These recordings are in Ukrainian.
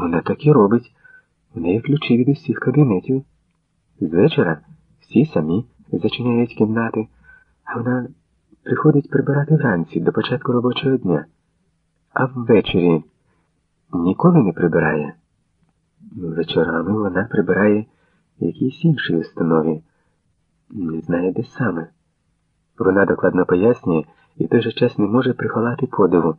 Вона так і робить. В неї ключі від усіх кабінетів. З вечора всі самі зачиняють кімнати, а вона приходить прибирати вранці до початку робочого дня. А ввечері ніколи не прибирає. Вечорами вона прибирає в якійсь іншій установі, не знає, де саме. Вона докладно пояснює і в той же час не може приховати подиву.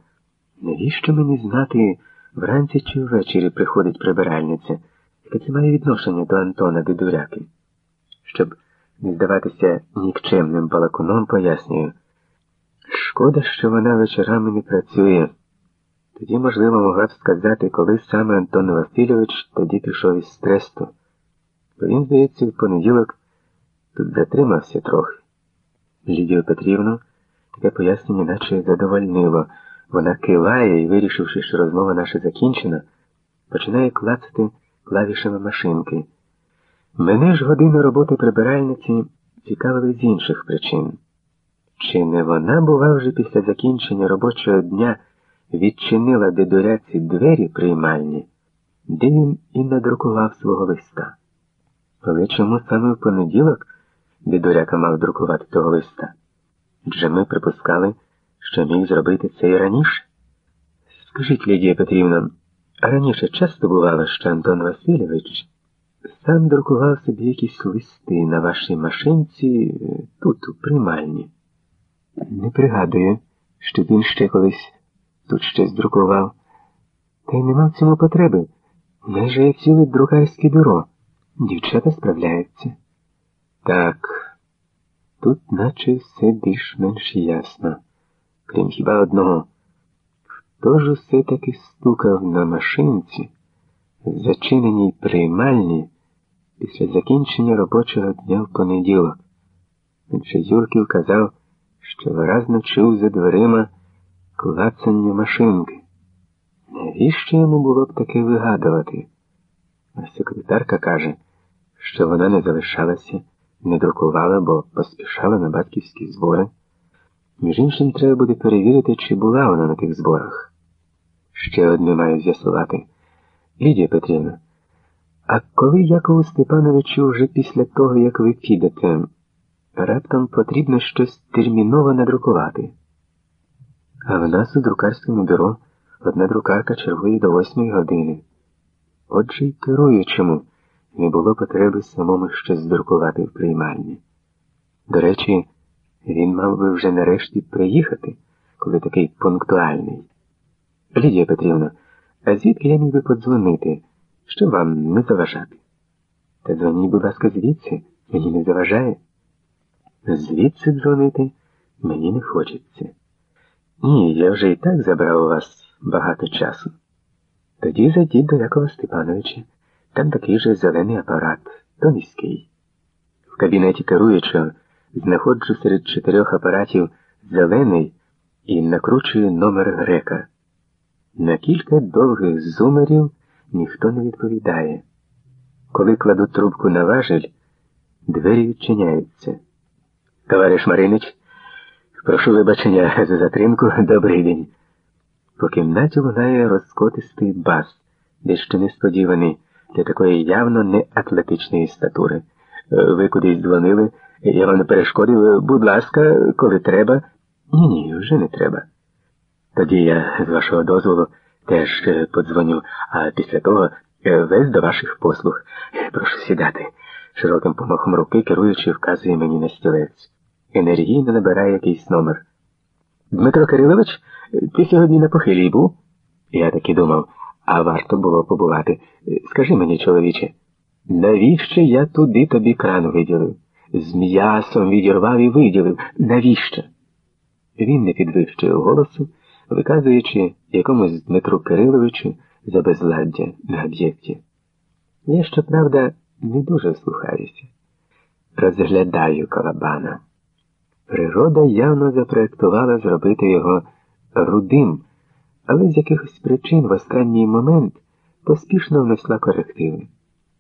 Навіщо мені знати, вранці чи ввечері приходить прибиральниця, яке це має відношення до Антона Дедуряки? Щоб не здаватися нікчемним балакуном, пояснюю. Шкода, що вона вечорами не працює. Тоді, можливо, могла б сказати, коли саме Антон Васильович тоді пішов із стресту. Бо він, здається, в понеділок тут затримався трохи. Лідію Петрівну таке пояснення наче задовольнило. Вона киває і, вирішивши, що розмова наша закінчена, починає клацати клавішами машинки. Мене ж години роботи прибиральниці цікавили з інших причин. Чи не вона була вже після закінчення робочого дня відчинила дедуряці двері приймальні, де він і надрукував свого листа? Але чому саме в понеділок дедуряка мав друкувати того листа? Адже ми припускали, що міг зробити це і раніше. Скажіть, Лідія Петрівна, а раніше часто бувало, що Антон Васильович сам друкував собі якісь листи на вашій машинці тут, у приймальні? Не пригадую, що він ще колись тут щось друкував. Та й нема в цьому потреби. У нас же є ціле друкарське бюро. Дівчата справляються. Так, тут наче все більш-менш ясно. Крім хіба одного. Хто ж усе таки стукав на машинці, зачиненій приймальні після закінчення робочого дня в понеділок? Інше Юрків казав, що виразно чув за дверима клацання машинки. Навіщо йому було б таке вигадувати? А секретарка каже, що вона не залишалася, не друкувала, бо поспішала на батьківські збори. Між іншим, треба буде перевірити, чи була вона на тих зборах. Ще одне маю з'ясувати. Лідія Петрівна, а коли Якову Степановичу вже після того, як ви підете, раптом потрібно щось терміново надрукувати? А в нас у друкарському бюро одна друкарка чергує до восьмої години. Отже й керуючому не було потреби самому щось здрукувати в приймальні. До речі, він мав би вже нарешті приїхати, коли такий пунктуальний. Лідія Петрівна, а звідки я міг би подзвонити, що вам не заважати? Та дзвоніть, будь ласка, звідси, мені не заважає. Звідси дзвонити мені не хочеться. Ні, я вже і так забрав у вас багато часу. Тоді зайдіть до Якова Степановича. Там такий же зелений апарат, то міський. В кабінеті керуючого знаходжу серед чотирьох апаратів зелений і накручую номер грека. На кілька довгих зумерів ніхто не відповідає. Коли кладу трубку на важель, двері відчиняються. Товариш Маринич, прошу вибачення за затримку, добрий день. По кімнаті лунає розкотистий бас, дещо несподіваний для такої явно не атлетичної статури. Ви кудись дзвонили, я вам не перешкодив, будь ласка, коли треба. Ні, ні, вже не треба. Тоді я, з вашого дозволу, теж подзвоню, а після того весь до ваших послуг. Прошу сідати. Широким помахом руки, керуючи, вказує мені на стілець. Енергійно набирає якийсь номер. Дмитро Кирилович, ти сьогодні на похилій був? Я таки думав, а варто було побувати. Скажи мені, чоловіче, навіщо я туди тобі кран виділив? З м'ясом відірвав і виділив. Навіщо? Він не підвищує голосу, виказуючи якомусь Дмитру Кириловичу за безладдя на об'єкті. Я, щоправда, не дуже вслухаюся. Розглядаю Калабана. Природа явно запроектувала зробити його рудим, але з якихось причин в останній момент поспішно внесла корективи.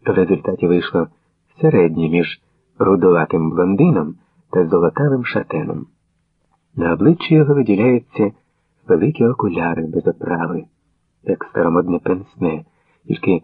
В результаті вийшло середнє між рудоватим блондином та золотавим шатеном. На обличчі його виділяються великі окуляри без оправи, як старомодне пенсне, тільки